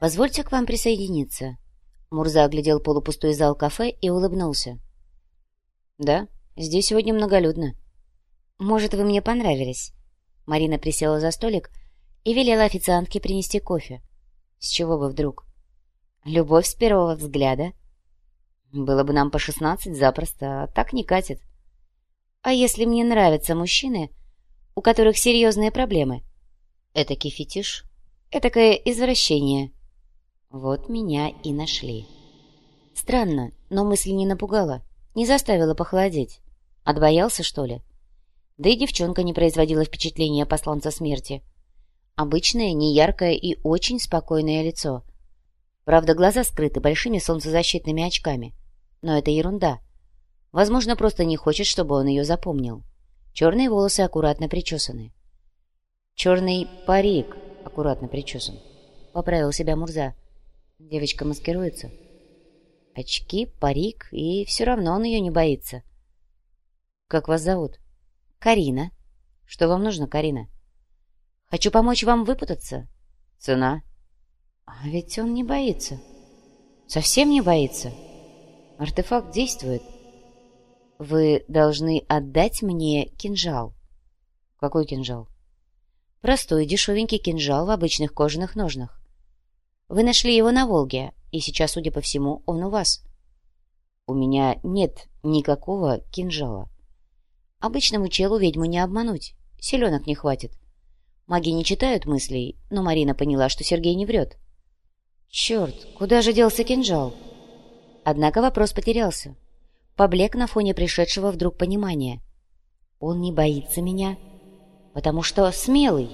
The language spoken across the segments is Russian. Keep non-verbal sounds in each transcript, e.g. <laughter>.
«Позвольте к вам присоединиться». Мурза оглядел полупустой зал кафе и улыбнулся. «Да, здесь сегодня многолюдно». «Может, вы мне понравились?» Марина присела за столик и велела официантке принести кофе. «С чего бы вдруг?» «Любовь с первого взгляда». «Было бы нам по шестнадцать запросто, а так не катит». «А если мне нравятся мужчины, у которых серьезные проблемы?» «Этакий фетиш, этакое извращение». Вот меня и нашли. Странно, но мысль не напугала, не заставила похолодеть. Отбоялся, что ли? Да и девчонка не производила впечатления посланца смерти. Обычное, неяркое и очень спокойное лицо. Правда, глаза скрыты большими солнцезащитными очками. Но это ерунда. Возможно, просто не хочет, чтобы он ее запомнил. Черные волосы аккуратно причесаны. Черный парик аккуратно причесан. Поправил себя Мурза. Девочка маскируется. Очки, парик, и все равно он ее не боится. «Как вас зовут?» «Карина». «Что вам нужно, Карина?» «Хочу помочь вам выпутаться». «Цена?» «А ведь он не боится». «Совсем не боится?» «Артефакт действует». «Вы должны отдать мне кинжал». «Какой кинжал?» «Простой дешевенький кинжал в обычных кожаных ножнах. Вы нашли его на Волге, и сейчас, судя по всему, он у вас. У меня нет никакого кинжала. Обычному челу ведьму не обмануть, селенок не хватит. Маги не читают мыслей, но Марина поняла, что Сергей не врет. Черт, куда же делся кинжал? Однако вопрос потерялся. Поблек на фоне пришедшего вдруг понимания. Он не боится меня, потому что смелый,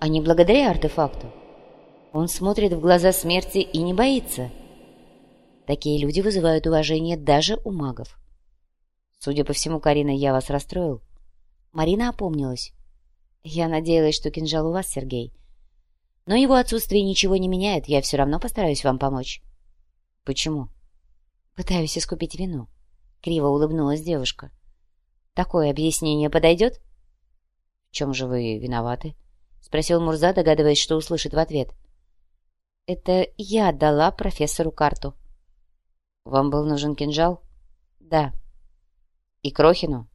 а не благодаря артефакту. Он смотрит в глаза смерти и не боится. Такие люди вызывают уважение даже у магов. Судя по всему, Карина, я вас расстроил. Марина опомнилась. Я надеялась, что кинжал у вас, Сергей. Но его отсутствие ничего не меняет, я все равно постараюсь вам помочь. Почему? Пытаюсь искупить вину. Криво улыбнулась девушка. Такое объяснение подойдет? В чем же вы виноваты? Спросил Мурза, догадываясь, что услышит в ответ. — это я дала профессору карту. Вам был нужен кинжал? Да. И Крохину?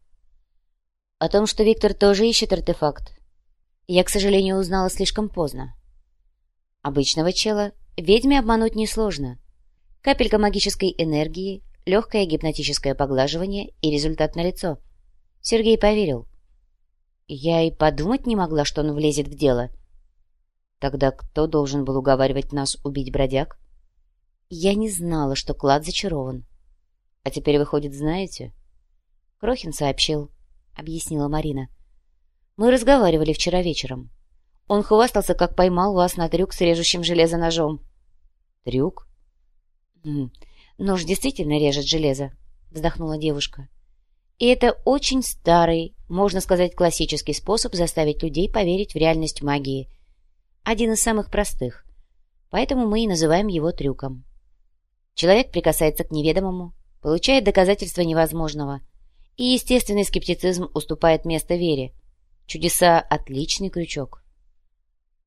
О том, что Виктор тоже ищет артефакт, я, к сожалению, узнала слишком поздно. Обычного чела ведьме обмануть несложно. Капелька магической энергии, легкое гипнотическое поглаживание и результат налицо. Сергей поверил. Я и подумать не могла, что он влезет в дело — Тогда кто должен был уговаривать нас убить бродяг? Я не знала, что клад зачарован. А теперь, выходит, знаете? Крохин сообщил, объяснила Марина. Мы разговаривали вчера вечером. Он хвастался, как поймал вас на трюк с режущим железо ножом. Трюк? Нож действительно режет железо, вздохнула девушка. И это очень старый, можно сказать, классический способ заставить людей поверить в реальность магии — один из самых простых, поэтому мы и называем его трюком. Человек прикасается к неведомому, получает доказательства невозможного, и естественный скептицизм уступает место вере. Чудеса — отличный крючок.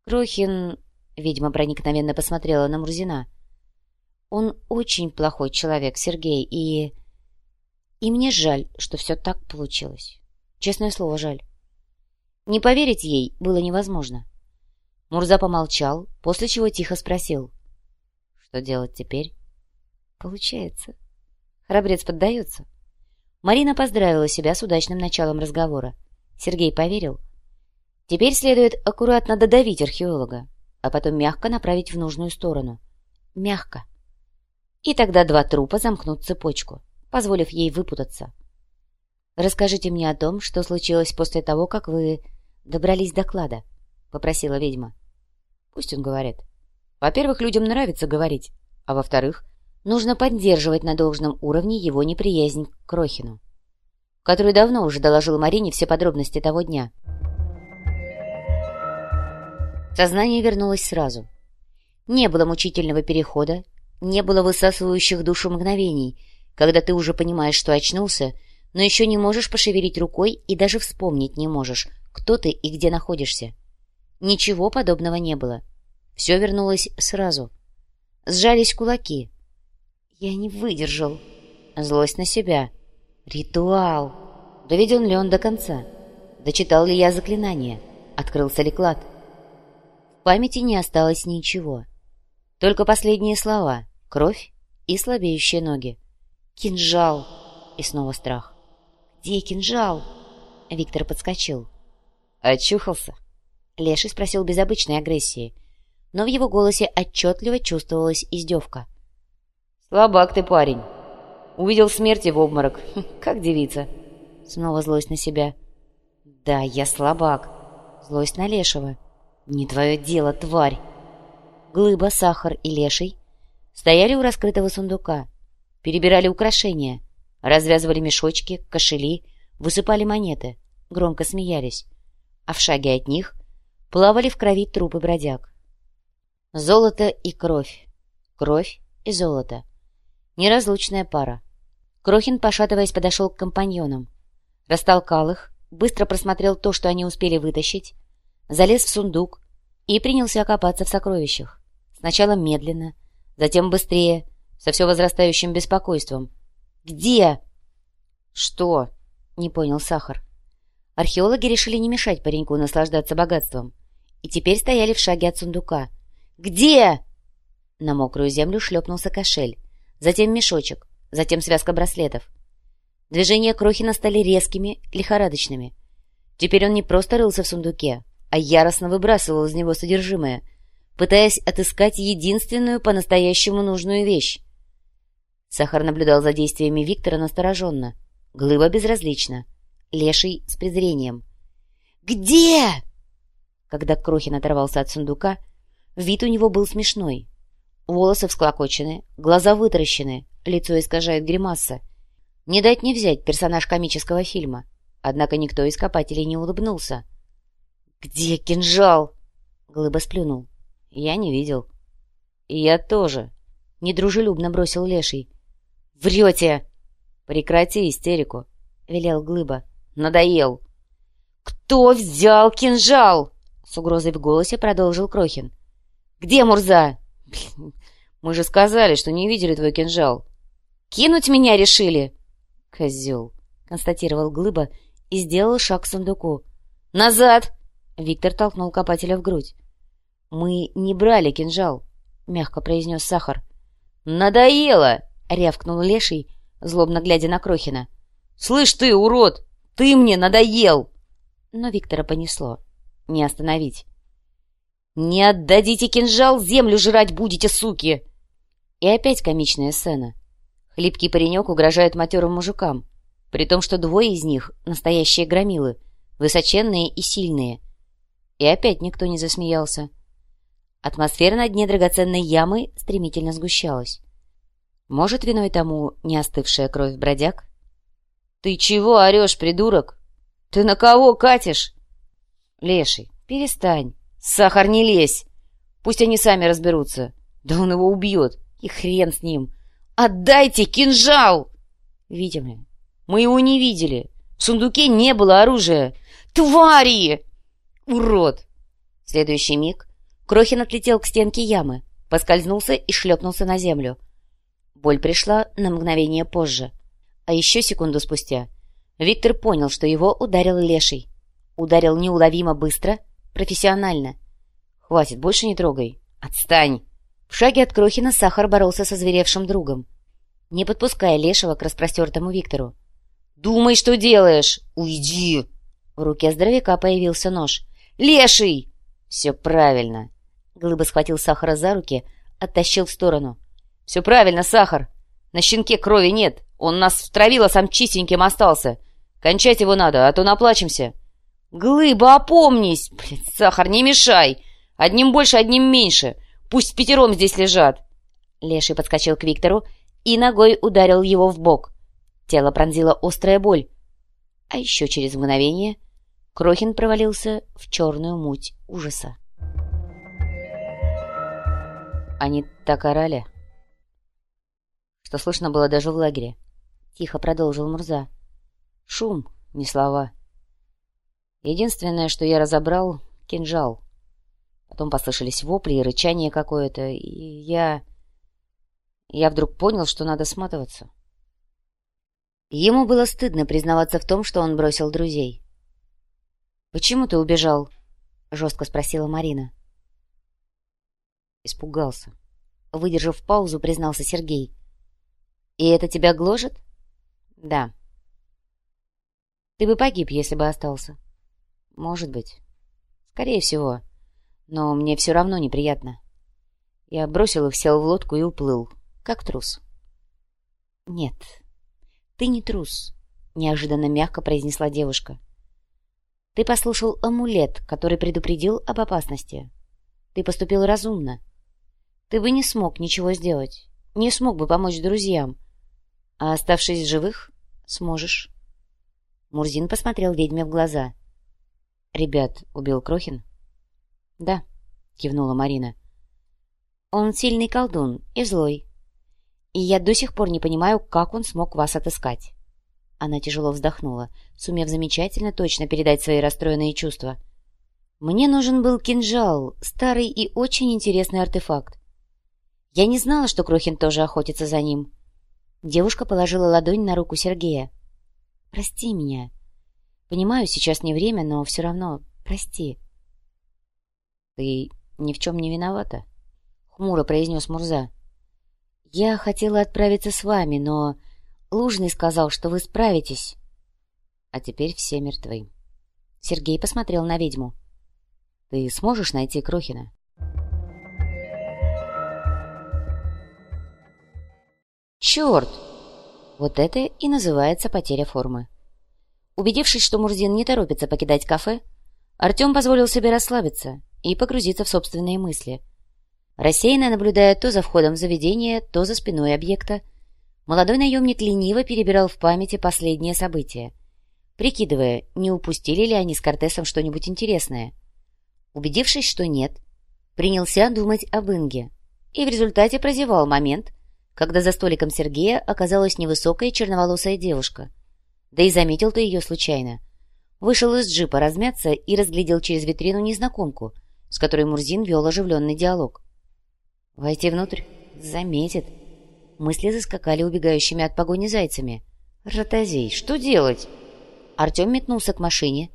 Крохин, видимо, проникновенно посмотрела на Мурзина. Он очень плохой человек, Сергей, и... И мне жаль, что все так получилось. Честное слово, жаль. Не поверить ей было невозможно. Мурза помолчал, после чего тихо спросил. «Что делать теперь?» «Получается». Храбрец поддается. Марина поздравила себя с удачным началом разговора. Сергей поверил. Теперь следует аккуратно додавить археолога, а потом мягко направить в нужную сторону. Мягко. И тогда два трупа замкнут цепочку, позволив ей выпутаться. «Расскажите мне о том, что случилось после того, как вы добрались до клада», — попросила ведьма. Пусть он говорит. Во-первых, людям нравится говорить, а во-вторых, нужно поддерживать на должном уровне его неприязнь к Крохину, который давно уже доложил Марине все подробности того дня. Сознание вернулось сразу. Не было мучительного перехода, не было высасывающих душу мгновений, когда ты уже понимаешь, что очнулся, но еще не можешь пошевелить рукой и даже вспомнить не можешь, кто ты и где находишься. Ничего подобного не было. Все вернулось сразу, Сжались кулаки. Я не выдержал. Злость на себя. Ритуал. Доведен ли он до конца? Дочитал ли я заклинание? Открылся ли клад? В памяти не осталось ничего. Только последние слова. Кровь и слабеющие ноги. «Кинжал!» И снова страх. «Где кинжал?» Виктор подскочил. «Очухался?» Леший спросил без обычной агрессии, но в его голосе отчетливо чувствовалась издевка. «Слабак ты, парень. Увидел смерти в обморок. <laughs> Как девица?» Снова злость на себя. «Да, я слабак. Злость на Лешего. Не твое дело, тварь!» Глыба, Сахар и Леший стояли у раскрытого сундука, перебирали украшения, развязывали мешочки, кошели, высыпали монеты, громко смеялись, а в шаге от них плавали в крови трупы бродяг. Золото и кровь, кровь и золото. Неразлучная пара. Крохин, пошатываясь, подошел к компаньонам. Растолкал их, быстро просмотрел то, что они успели вытащить, залез в сундук и принялся копаться в сокровищах. Сначала медленно, затем быстрее, со все возрастающим беспокойством. «Где?» «Что?» — не понял Сахар. Археологи решили не мешать пареньку наслаждаться богатством. И теперь стояли в шаге от сундука. «Где?» На мокрую землю шлепнулся кошель, затем мешочек, затем связка браслетов. Движения Крохина стали резкими, лихорадочными. Теперь он не просто рылся в сундуке, а яростно выбрасывал из него содержимое, пытаясь отыскать единственную по-настоящему нужную вещь. Сахар наблюдал за действиями Виктора настороженно. Глыба безразлично. Леший с презрением. «Где?» Когда Крохин оторвался от сундука, вид у него был смешной. Волосы всклокочены, глаза вытаращены, лицо искажает гримаса. Не дать не взять персонаж комического фильма. Однако никто из копателей не улыбнулся. «Где кинжал?» Глыба сплюнул. «Я не видел». «И я тоже», — недружелюбно бросил Леший. «Врете!» «Прекрати истерику», — велел Глыба. «Надоел!» «Кто взял кинжал?» С угрозой в голосе продолжил Крохин. «Где Мурза?» «Мы же сказали, что не видели твой кинжал». «Кинуть меня решили?» «Козел», — констатировал Глыба и сделал шаг к сундуку. «Назад!» — Виктор толкнул копателя в грудь. «Мы не брали кинжал», — мягко произнес Сахар. «Надоело!» — рявкнул Леший, злобно глядя на Крохина. «Слышь ты, урод! Ты мне надоел!» Но Виктора понесло. Не остановить. «Не отдадите кинжал, землю жрать будете, суки!» И опять комичная сцена. Хлипкий паренек угрожает матерым мужикам, при том, что двое из них — настоящие громилы, высоченные и сильные. И опять никто не засмеялся. Атмосфера на дне драгоценной ямы стремительно сгущалась. Может, виной тому не остывшая кровь бродяг? «Ты чего орешь, придурок? Ты на кого катишь?» «Леший, перестань. Сахар, не лезь. Пусть они сами разберутся. Да он его убьет. И хрен с ним. Отдайте кинжал!» «Видим Мы его не видели. В сундуке не было оружия. Твари! Урод!» В следующий миг Крохин отлетел к стенке ямы, поскользнулся и шлепнулся на землю. Боль пришла на мгновение позже. А еще секунду спустя Виктор понял, что его ударил леший. Ударил неуловимо быстро, профессионально. «Хватит, больше не трогай. Отстань!» В шаге от Крохина Сахар боролся со зверевшим другом, не подпуская лешего к распростертому Виктору. «Думай, что делаешь! Уйди!» В руке здоровяка появился нож. «Леший!» «Все правильно!» Глыба схватил Сахара за руки, оттащил в сторону. «Все правильно, Сахар. На щенке крови нет. Он нас втравил, а сам чистеньким остался. Кончать его надо, а то наплачемся». «Глыба, опомнись! Блин, Сахар, не мешай! Одним больше, одним меньше. Пусть пятером здесь лежат!» Леший подскочил к Виктору и ногой ударил его в бок. Тело пронзила острая боль. А еще через мгновение Крохин провалился в черную муть ужаса. Они так орали, что слышно было даже в лагере. Тихо продолжил Мурза. Шум, не слова. Единственное, что я разобрал — кинжал. Потом послышались вопли и рычание какое-то, и я... Я вдруг понял, что надо сматываться. Ему было стыдно признаваться в том, что он бросил друзей. «Почему ты убежал?» — жестко спросила Марина. Испугался. Выдержав паузу, признался Сергей. «И это тебя гложет?» «Да». «Ты бы погиб, если бы остался». «Может быть. Скорее всего. Но мне все равно неприятно. Я бросил их, сел в лодку и уплыл, как трус». «Нет, ты не трус», — неожиданно мягко произнесла девушка. «Ты послушал амулет, который предупредил об опасности. Ты поступил разумно. Ты бы не смог ничего сделать, не смог бы помочь друзьям, а оставшись живых, сможешь». Мурзин посмотрел ведьме в глаза. «Ребят убил Крохин?» «Да», — кивнула Марина. «Он сильный колдун и злой. И я до сих пор не понимаю, как он смог вас отыскать». Она тяжело вздохнула, сумев замечательно точно передать свои расстроенные чувства. «Мне нужен был кинжал, старый и очень интересный артефакт. Я не знала, что Крохин тоже охотится за ним». Девушка положила ладонь на руку Сергея. «Прости меня. Понимаю, сейчас не время, но все равно прости». «Ты ни в чем не виновата», — хмуро произнес Мурза. «Я хотела отправиться с вами, но Лужный сказал, что вы справитесь». «А теперь все мертвы». Сергей посмотрел на ведьму. «Ты сможешь найти Крохина?» «Черт!» Вот это и называется потеря формы. Убедившись, что Мурзин не торопится покидать кафе, Артем позволил себе расслабиться и погрузиться в собственные мысли. Рассеянно наблюдая то за входом в заведение, то за спиной объекта, молодой наемник лениво перебирал в памяти последние события, прикидывая, не упустили ли они с Кортесом что-нибудь интересное. Убедившись, что нет, принялся думать об Инге и в результате прозевал момент, когда за столиком Сергея оказалась невысокая черноволосая девушка. Да и заметил ты ее случайно. Вышел из джипа размяться и разглядел через витрину незнакомку, с которой Мурзин вел оживленный диалог. Войти внутрь? Заметит. Мысли заскакали убегающими от погони зайцами. «Ротозей, что делать?» Артем метнулся к машине,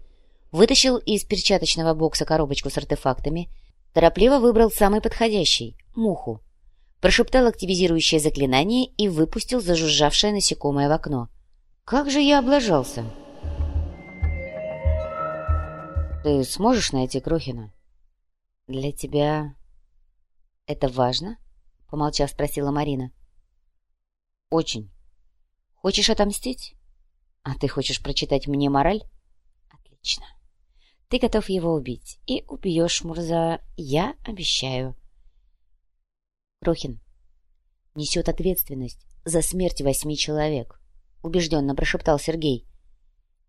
вытащил из перчаточного бокса коробочку с артефактами, торопливо выбрал самый подходящий — муху прошептал активизирующее заклинание и выпустил зажужжавшее насекомое в окно. «Как же я облажался!» «Ты сможешь найти Крохина?» «Для тебя это важно?» — помолчав, спросила Марина. «Очень. Хочешь отомстить? А ты хочешь прочитать мне мораль? Отлично. Ты готов его убить. И убьешь, Мурза, я обещаю». Крохин несет ответственность за смерть восьми человек, убежденно прошептал Сергей.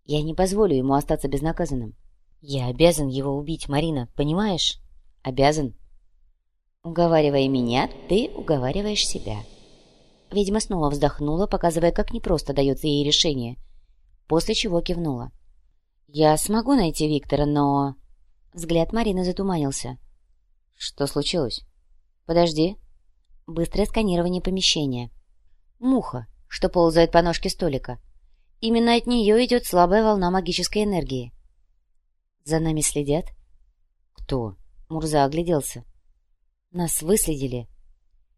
Я не позволю ему остаться безнаказанным. Я обязан его убить, Марина, понимаешь? Обязан. Уговаривая меня, ты уговариваешь себя. Ведьма снова вздохнула, показывая, как непросто дается ей решение, после чего кивнула. «Я смогу найти Виктора, но...» Взгляд Марины затуманился. «Что случилось?» «Подожди», Быстрое сканирование помещения. Муха, что ползает по ножке столика. Именно от нее идет слабая волна магической энергии. За нами следят? Кто? Мурза огляделся. Нас выследили.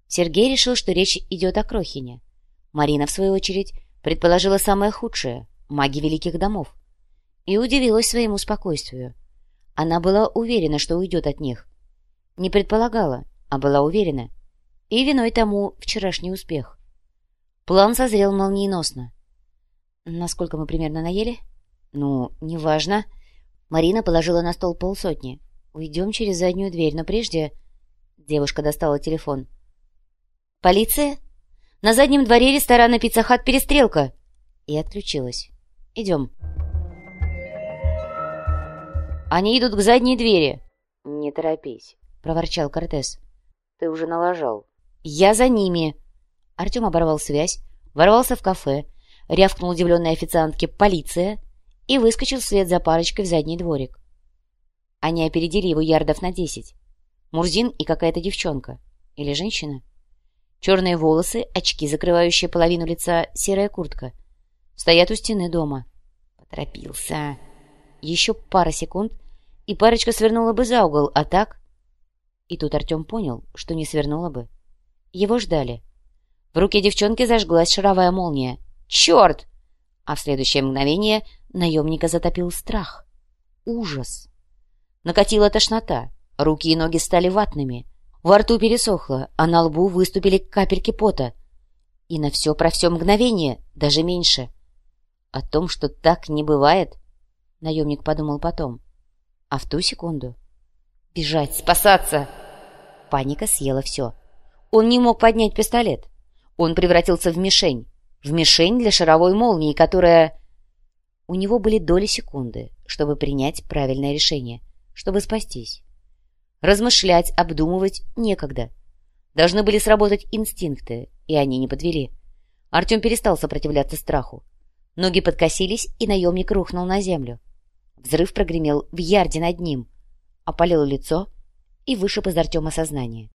Сергей решил, что речь идет о Крохине. Марина, в свою очередь, предположила самое худшее — маги великих домов. И удивилась своему спокойствию. Она была уверена, что уйдет от них. Не предполагала, а была уверена — и виной тому вчерашний успех. План созрел молниеносно. Насколько мы примерно наели? Ну, неважно. Марина положила на стол полсотни. Уйдем через заднюю дверь, но прежде... Девушка достала телефон. «Полиция? На заднем дворе ресторана «Пиццахат» перестрелка!» И отключилась. «Идем». «Они идут к задней двери». «Не торопись», — проворчал Кортес. «Ты уже налажал». «Я за ними!» Артем оборвал связь, ворвался в кафе, рявкнул удивленной официантке «Полиция!» и выскочил вслед за парочкой в задний дворик. Они опередили его ярдов на десять. Мурзин и какая-то девчонка. Или женщина. Черные волосы, очки, закрывающие половину лица, серая куртка. Стоят у стены дома. Поторопился. Еще пара секунд, и парочка свернула бы за угол, а так... И тут Артем понял, что не свернула бы. Его ждали. В руке девчонки зажглась шаровая молния. «Черт!» А в следующее мгновение наемника затопил страх. Ужас. Накатила тошнота. Руки и ноги стали ватными. Во рту пересохло, а на лбу выступили капельки пота. И на все про все мгновение, даже меньше. О том, что так не бывает, наемник подумал потом. А в ту секунду... Бежать, спасаться! Паника съела все. Он не мог поднять пистолет. Он превратился в мишень. В мишень для шаровой молнии, которая... У него были доли секунды, чтобы принять правильное решение, чтобы спастись. Размышлять, обдумывать некогда. Должны были сработать инстинкты, и они не подвели. Артем перестал сопротивляться страху. Ноги подкосились, и наемник рухнул на землю. Взрыв прогремел в ярде над ним, опалил лицо и вышиб из Артема сознание.